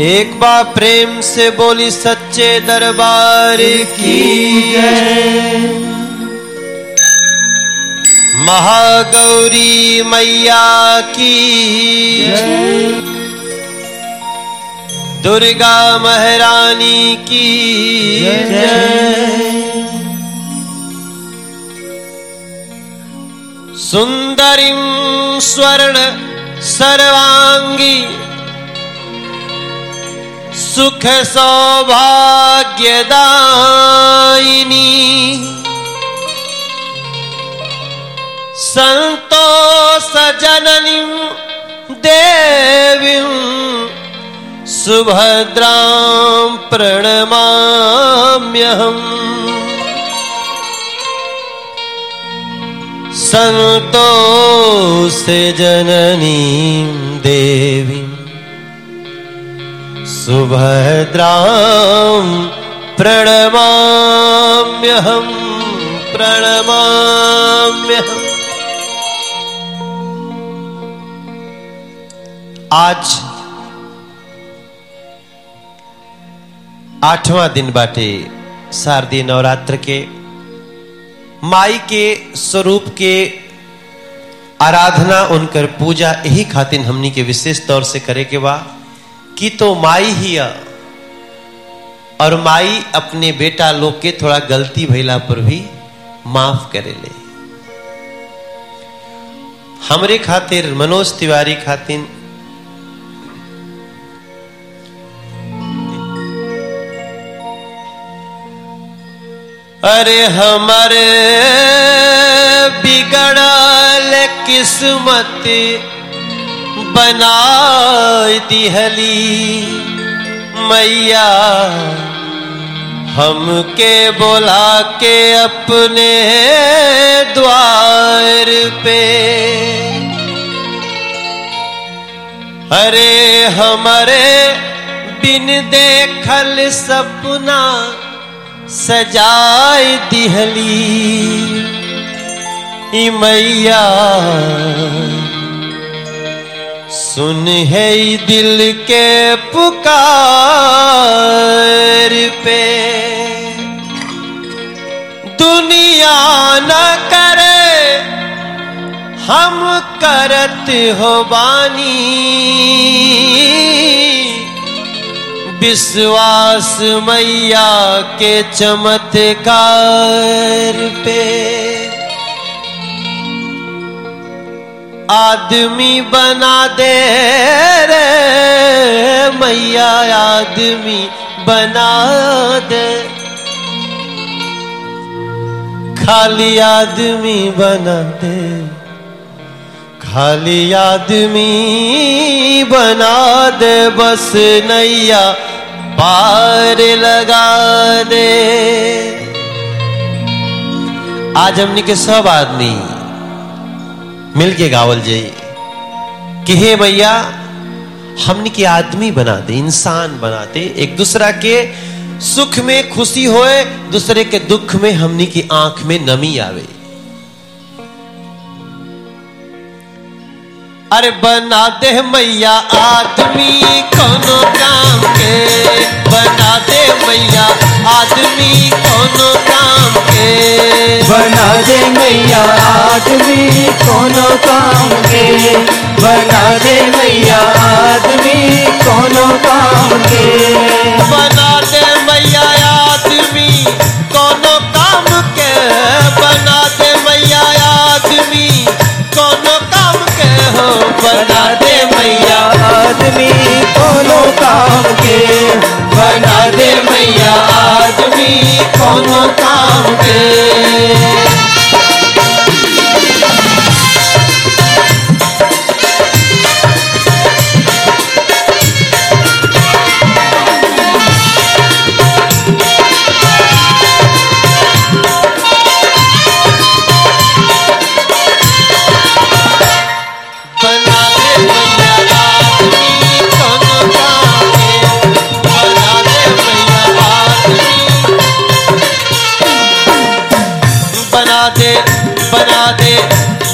एक बार प्रेम से बोली सच्चे दरबार की महागौरी मैया की दुर्गा महारानी की सुंदरीं स्वर्ण सर्वांगी सुख सौभाग्यदायिनी। संतोष जननी देवीं सुभद्रां प्रणमाम्यहम् संतोष जननी देवीं सुभद्रां प्रणमाम्यहं प्रणमाम्यहम् आज आठवां दिन बाटे शारदीय नवरात्र के। माई के स्वरूप के आराधना उनकर पूजा यही खातिर हमनी के विशेष तौर से करे के बा। कि तो माई ही और माई अपने बेटा लोग के थोड़ा गलती भइला पर भी माफ़ करे ले। हमरे खातिर, मनोज तिवारी खातिर, अरे हमारे बिगड़ल किस्मत बना दिहली, मैया। हमके बोला के अपने द्वार पे। अरे हमारे बिन देखल सपना सजाए दिहली। मैया सुन है दिल के पुकार पे। दुनिया न करे, हम करत हो बानी। विश्वास मैया के चमत्कार पे। आदमी बना दे रे, मैया आदमी बना दे। खाली आदमी बना दे, खाली आदमी बना दे, बस नैया पार लगा दे। आज हमने के सब आदमी मिल के गावल जाई कि हे भैया, हमने के आदमी बना दे इंसान बना दे एक दूसरा के सुख में खुशी होए, दूसरे के दुख में हमनी की आँख में नमी आवे। अरे, बना दे मैया आदमी कोनो काम के। बना दे मैया आदमी कोनो काम के बना दे मैया आदमी कोनो काम के बना दे मैया आदमी कोनो काम के बना दे मैया आदमी कोनो काम के बना दे मैया आदमी कोनो काम के हो बना दे मैया। आदमी कोनो काम के आदमी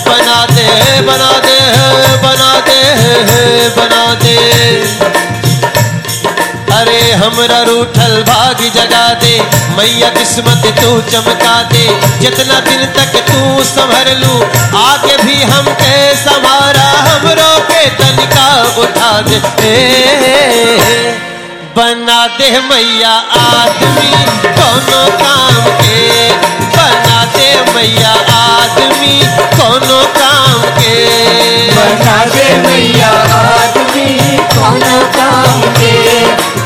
बनाते हैं बनाते हैं बनाते हैं, बनाते अरे हमरा रूठल भाग जगा दे, मैया किस्मत तू चमका दे। जितना दिन तक तू संभर लू, आगे भी हम के संभारा हमरो के तनिका उठा दे। बना दे मैया आदमी। कोनो काम के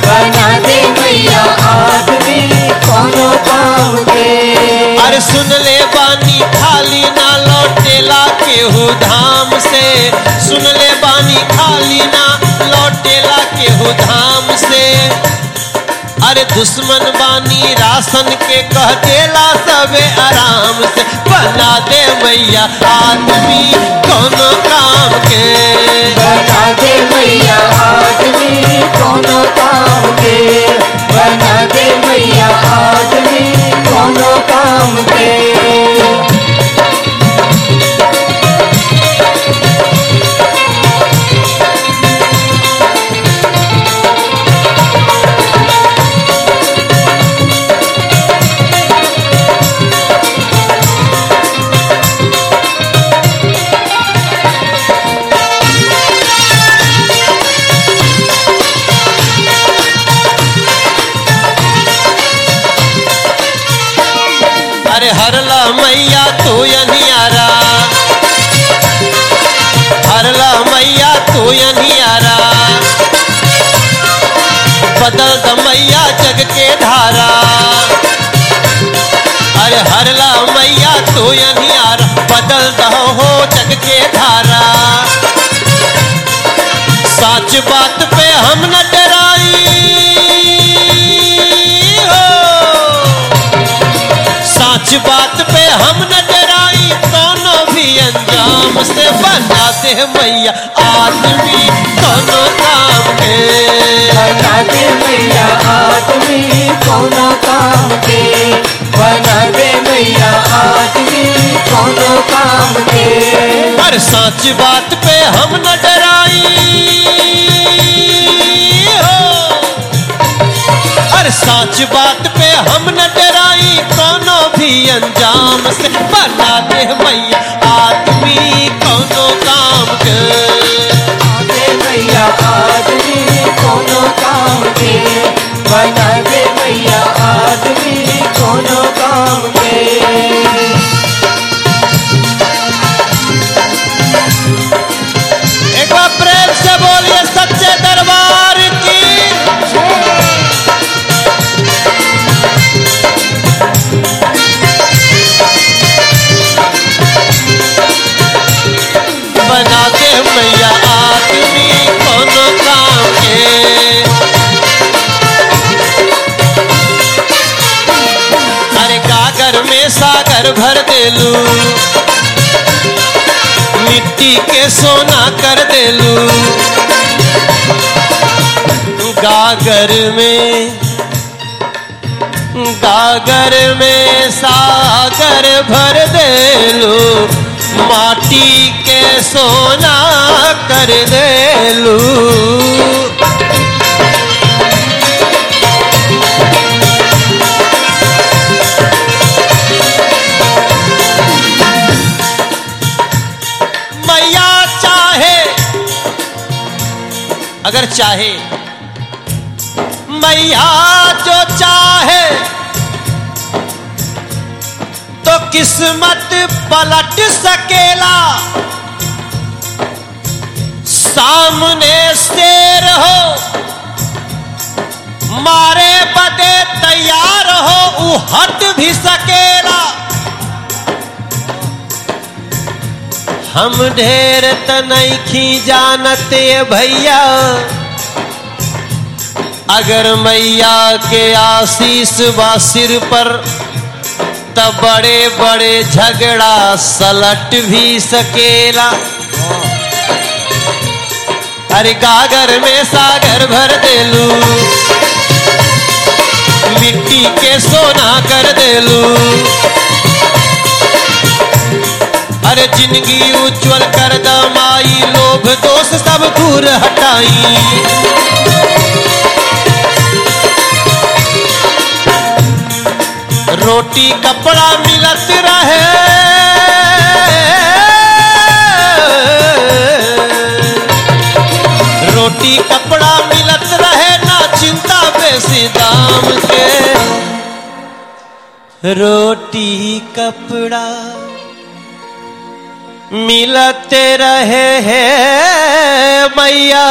बना दे मैया आदमी कौन काम के अरे सुन ले बानी खाली ना लौटेला केहू धाम से। सुन ले बानी खाली ना लौटेला केहू धाम से। अरे दुश्मन बानी राशन के कह देला सबे आराम से। बना दे मैया आदमी, कोनो काम के? बना दे मैया आदमी, कोनो काम के? बना दे मैया आदमी, कोनो काम के? मैया तू अनियारा। हरला मैया तू अनियारा। बदल द मैया जग के धारा। अरे हरला मैया तू अनियारा, बदल दहो हो जग के धारा। सच बात पे हम न अंजाम से बना दे मैया आदमी कोनो काम के बना दे मैया आदमी कोनो काम के बना दे मैया आदमी कोनो काम के पर सच बात पे हम न डराई। हो। हर सच बात पे हम न डराई भी अंजाम से बना दे मैया। आदमी कोनो काम के आदमी कोनो काम के बना दे मिट्टी के सोना कर देलू। गागर में गागर में सागर भर देलू। माटी के सोना कर देलू। अगर चाहे, मैया जो चाहे तो किस्मत पलट सकेला। सामने शेर हो मारे बदे तैयार हो हट भी सकेला। हम ढेर त नइखी जानते भैया। अगर मैया के आशीष बा सिर पर त बड़े बड़े झगड़ा सलट भी सकेला। अरे गागर में सागर भर देलू, मिट्टी के सोना कर देलू। ज़िंदगी उज्जवल कर दमाई लोभ दोष सब दूर हटाई। रोटी कपड़ा मिलत रहे। रोटी कपड़ा मिलत रहे ना चिंता बेसी दाम के। रोटी कपड़ा मिलते रहे है मैया।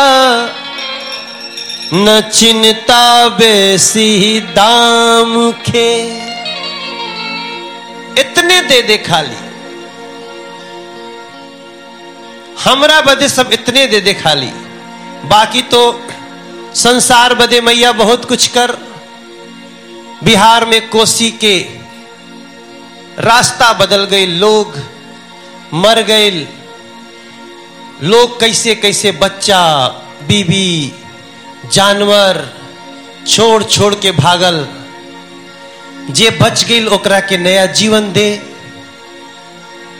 न चिंता बेसी दाम के। इतने दे दे खाली। हमरा बदे सब इतने दे दे खाली। बाकी तो संसार बदे मैया बहुत कुछ कर। बिहार में कोसी के रास्ता बदल गए लोग। मर गए। लोग कैसे कैसे बच्चा बीबी जानवर, छोड़ छोड़ के भागल। जे बच गई ओकरा के नया जीवन दे।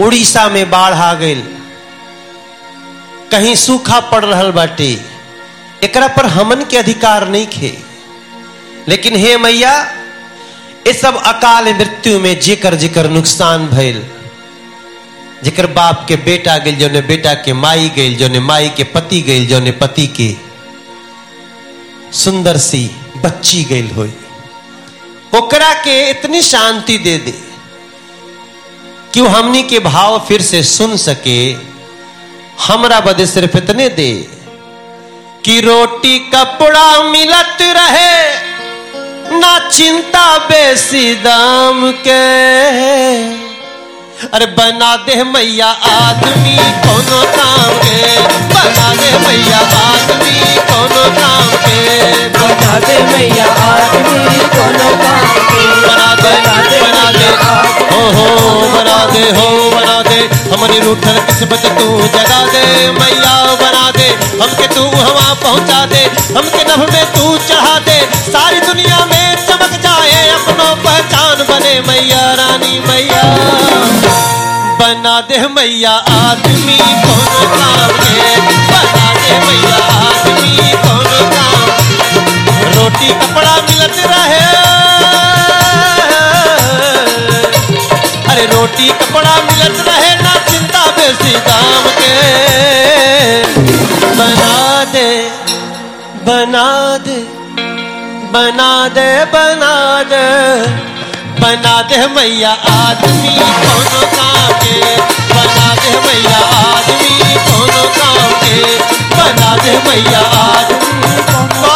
उड़ीसा में बाढ़ आ गई कहीं सूखा पड़ रहा बाटे। एकरा पर हमन के अधिकार नहीं खे। लेकिन हे मैया ये सब अकाल मृत्यु में जेकर जेकर नुकसान भइल। जेकर बाप के बेटा गइल जौने बेटा के माई गइल जौने माई के पति गइल जौने पति के सुंदर सी बच्ची गइल होई। ओकरा के इतनी शांति दे दे कि हमनी के भाव फिर से सुन सके। हमरा बदे सिर्फ़ इतने दे कि रोटी कपड़ा मिलत रहे, ना चिंता बेसी दाम के। अरे बना दे मैया आदमी कोनो काम के। बना दे मैया आदमी कोनो काम के। बना दे मैया आदमी कोनो काम के। बना दे बना दे हो हो बना दे हो बना दे। हमारी रूठल किस्मत तू जगा दे। मैया बना दे। हमके तू हवा पहुँचा दे। हमके नभ में तू चढ़ा दे। सारी दुनिया में चमक जाए अपनों पहचान बने। मैया रानी मैया। बना दे मैया आदमी, कौन काम के बना दे मैया आदमी, कौन काम रोटी कपड़ा मिलत रहे। अरे रोटी कपड़ा मिलत रहे ना, चिंता बेसी दाम के। बना दे बना दे बना दे बना दे। बना दे मैया आदमी, कोनो काम के। बना दे मैया आदमी, कोनो काम के। बना दे मैया आदमी, कोनो।